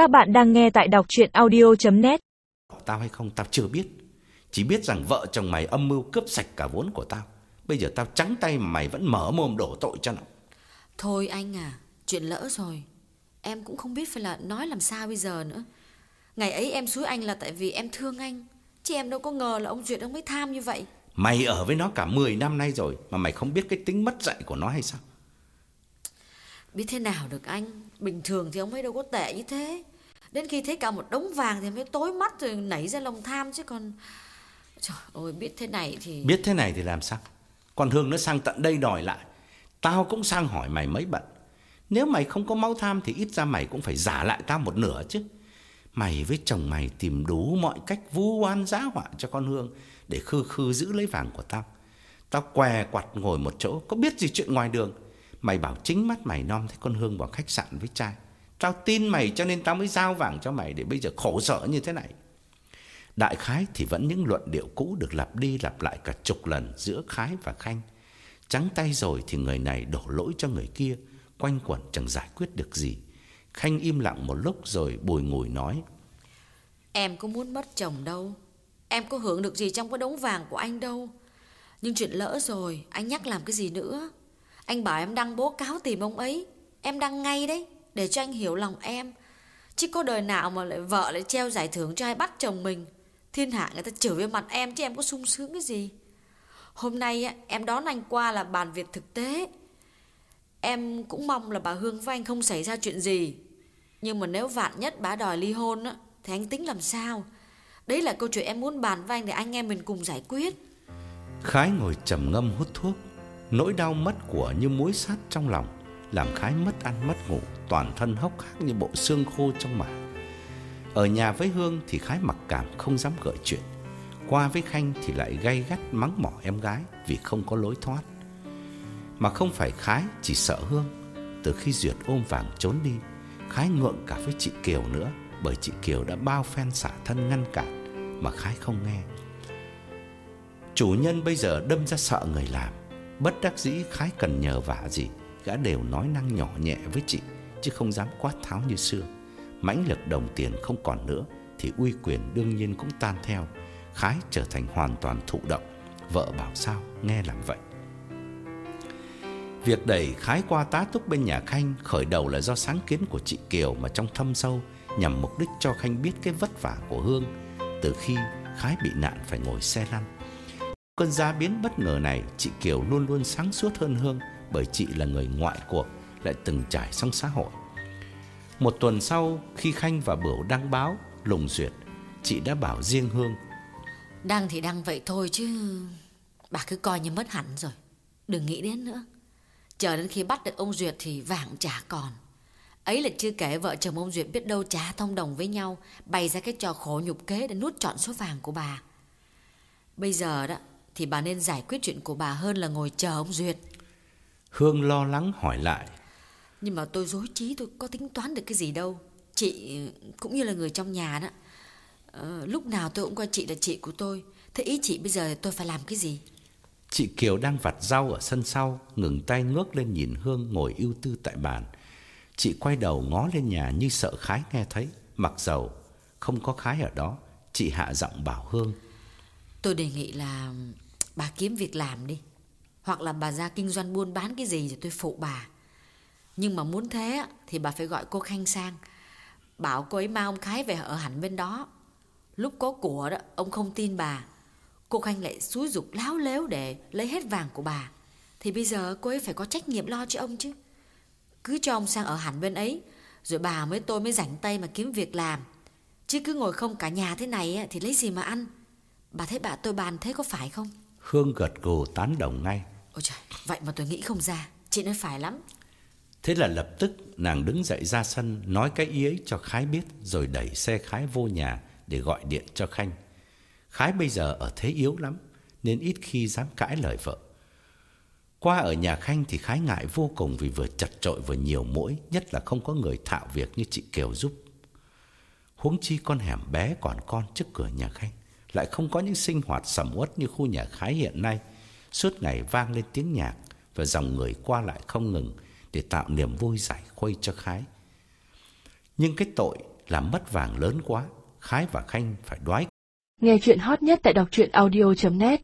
Các bạn đang nghe tại đọc chuyện audio.net Tao hay không tao chưa biết Chỉ biết rằng vợ chồng mày âm mưu cướp sạch cả vốn của tao Bây giờ tao trắng tay mà mày vẫn mở mồm đổ tội cho nó Thôi anh à, chuyện lỡ rồi. Em cũng không biết phải là nói làm sao bây giờ nữa. Ngày ấy em xúi anh là tại vì em thương anh. Chứ em đâu có ngờ là ông Duyệt ông ấy tham như vậy. Mày ở với nó cả 10 năm nay rồi Mà mày không biết cái tính mất dạy của nó hay sao Biết thế nào được anh. Bình thường thì ông ấy đâu có tệ như thế. Đến khi thấy cả một đống vàng thì mới tối mắt rồi nảy ra lòng tham chứ còn... Trời ơi, biết thế này thì... Biết thế này thì làm sao? Con Hương nó sang tận đây đòi lại. Tao cũng sang hỏi mày mấy bận. Nếu mày không có máu tham Thì ít ra mày cũng phải giả lại tao một nửa chứ. Mày với chồng mày tìm đủ mọi cách vu oan giá họa cho con Hương Để khư khư giữ lấy vàng của tao. Tao què quặt ngồi một chỗ Có biết gì chuyện ngoài đường? Mày bảo chính mắt mày nom thấy con Hương vào khách sạn với trai. Tao tin mày cho nên tao mới giao vàng cho mày Để bây giờ khổ sở như thế này Đại khái thì vẫn những luận điệu cũ được lặp đi lặp lại cả chục lần giữa Khái và Khanh. Trắng tay rồi thì người này đổ lỗi cho người kia, quanh quẩn chẳng giải quyết được gì. Khanh im lặng một lúc rồi bùi ngùi nói. Em có muốn mất chồng đâu. Em có hưởng được gì trong cái đống vàng của anh đâu. Nhưng chuyện lỡ rồi, anh nhắc làm cái gì nữa. Anh bảo em đăng bố cáo tìm ông ấy. Em đăng ngay đấy, để cho anh hiểu lòng em. Chứ có đời nào mà lại vợ lại treo giải thưởng cho ai bắt chồng mình. Thiên hạ người ta chửi về mặt em chứ em có sung sướng cái gì. Hôm nay em đón anh qua là bàn việc thực tế. Em cũng mong là bà Hương với anh không xảy ra chuyện gì. Nhưng mà nếu vạn nhất bà đòi ly hôn á, thì anh tính làm sao? Đấy là câu chuyện em muốn bàn với anh để anh em mình cùng giải quyết. Khái ngồi trầm ngâm hút thuốc. Nỗi đau mất của như muối sắt trong lòng. Làm Khái mất ăn mất ngủ. Toàn thân hốc hác như bộ xương khô trong mả. Ở nhà với Hương thì Khái mặc cảm không dám gợi chuyện. Qua với Khanh thì lại gay gắt mắng mỏ em gái vì không có lối thoát. Mà không phải Khái chỉ sợ Hương. Từ khi Duyệt ôm vàng trốn đi, Khái ngượng cả với chị Kiều nữa bởi chị Kiều đã bao phen xả thân ngăn cản mà Khái không nghe. Chủ nhân bây giờ đâm ra sợ người làm, bất đắc dĩ Khái cần nhờ vả gì, gã đều nói năng nhỏ nhẹ với chị chứ không dám quát tháo như xưa. Mãnh lực đồng tiền không còn nữa thì uy quyền đương nhiên cũng tan theo. Khái trở thành hoàn toàn thụ động, vợ bảo sao nghe làm vậy. Việc đẩy Khái qua tá túc bên nhà Khanh khởi đầu là do sáng kiến của chị Kiều mà trong thâm sâu nhằm mục đích cho Khanh biết cái vất vả của Hương từ khi Khái bị nạn phải ngồi xe lăn. Cơn giá biến bất ngờ này, chị Kiều luôn luôn sáng suốt hơn Hương bởi chị là người ngoại cuộc, lại từng trải sang xã hội. Một tuần sau, khi Khanh và Bửu đăng báo lùng duyệt, chị đã bảo riêng Hương Đăng thì đăng vậy thôi chứ Bà cứ coi như mất hẳn rồi Đừng nghĩ đến nữa. Chờ đến khi bắt được ông Duyệt thì vàng chả còn. Ấy là chưa kể vợ chồng ông Duyệt biết đâu chả thông đồng với nhau Bày ra cái trò khổ nhục kế để nuốt trọn số vàng của bà. Bây giờ đó Thì bà nên giải quyết chuyện của bà hơn là ngồi chờ ông Duyệt. Hương lo lắng hỏi lại. Nhưng mà tôi dối trí tôi có tính toán được cái gì đâu. Chị cũng như là người trong nhà đó. Ờ, Lúc nào tôi cũng coi chị là chị của tôi. Thế ý chị bây giờ tôi phải làm cái gì? Chị Kiều đang vặt rau ở sân sau, ngừng tay ngước lên nhìn Hương ngồi ưu tư tại bàn. Chị quay đầu ngó lên nhà như sợ Khái nghe thấy, mặc dầu không có Khái ở đó, chị hạ giọng bảo Hương. Tôi đề nghị là bà kiếm việc làm đi hoặc là bà ra kinh doanh buôn bán cái gì rồi tôi phụ bà. Nhưng mà muốn thế thì bà phải gọi cô Khanh sang. Bảo cô ấy mang ông Khái về ở hẳn bên đó. Lúc có của đó, Ông không tin bà. Cô Khanh lại xúi dục láo lếu để lấy hết vàng của bà. Thì bây giờ cô ấy phải có trách nhiệm lo cho ông chứ. Cứ cho ông sang ở hẳn bên ấy, Rồi bà mới tôi mới rảnh tay mà kiếm việc làm. Chứ cứ ngồi không cả nhà thế này thì lấy gì mà ăn? Bà thấy bà tôi bàn thế có phải không? Hương gật gù tán đồng ngay. Ôi trời Vậy mà tôi nghĩ không ra Chị nói phải lắm Thế là lập tức nàng đứng dậy ra sân nói cái ý ấy cho Khái biết rồi đẩy xe Khái vô nhà để gọi điện cho Khanh. Khái bây giờ ở thế yếu lắm nên ít khi dám cãi lời vợ. Qua ở nhà Khanh thì Khái ngại vô cùng vì vừa chật trội vừa nhiều mũi, nhất là không có người thạo việc như chị Kiều giúp. Huống chi con hẻm bé còn con trước cửa nhà Khanh, lại không có những sinh hoạt sầm uất như khu nhà Khái hiện nay. Suốt ngày vang lên tiếng nhạc và dòng người qua lại không ngừng để tạo niềm vui giải khuây cho Khái. Nhưng cái tội làm mất vàng lớn quá, Khái và Khanh phải đoái. Nghe chuyện hot nhất tại đọc truyện audio.net